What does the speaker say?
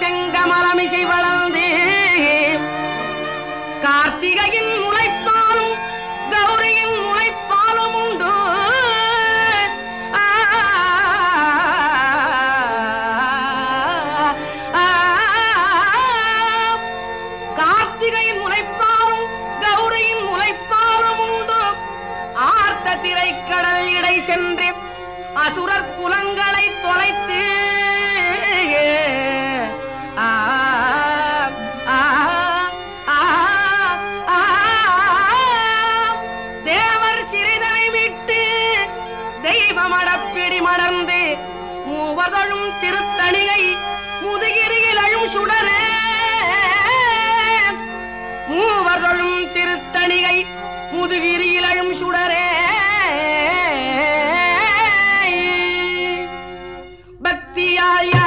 செங்கமலமிசை வளர்ந்து. கார்த்திகையின் முளைப்பாலும் கௌரியின் முளைப்பாலும் உண்டு. கார்த்திகையின் முளைப்பாலும் கௌரியின் முளைப்பாலும் உண்டு. ஆர்த்த திரைக்கடல் இடை சென்று அசுரர் குலங்களை தொலைத்து பிடி மணர்ந்து மூவர்களும் திருத்தணிகை முதுகிரியில் அழும் சுடரே. மூவர்களும் திருத்தணிகை முதுகிரியில் அழும் சுடரே. பக்தியாயா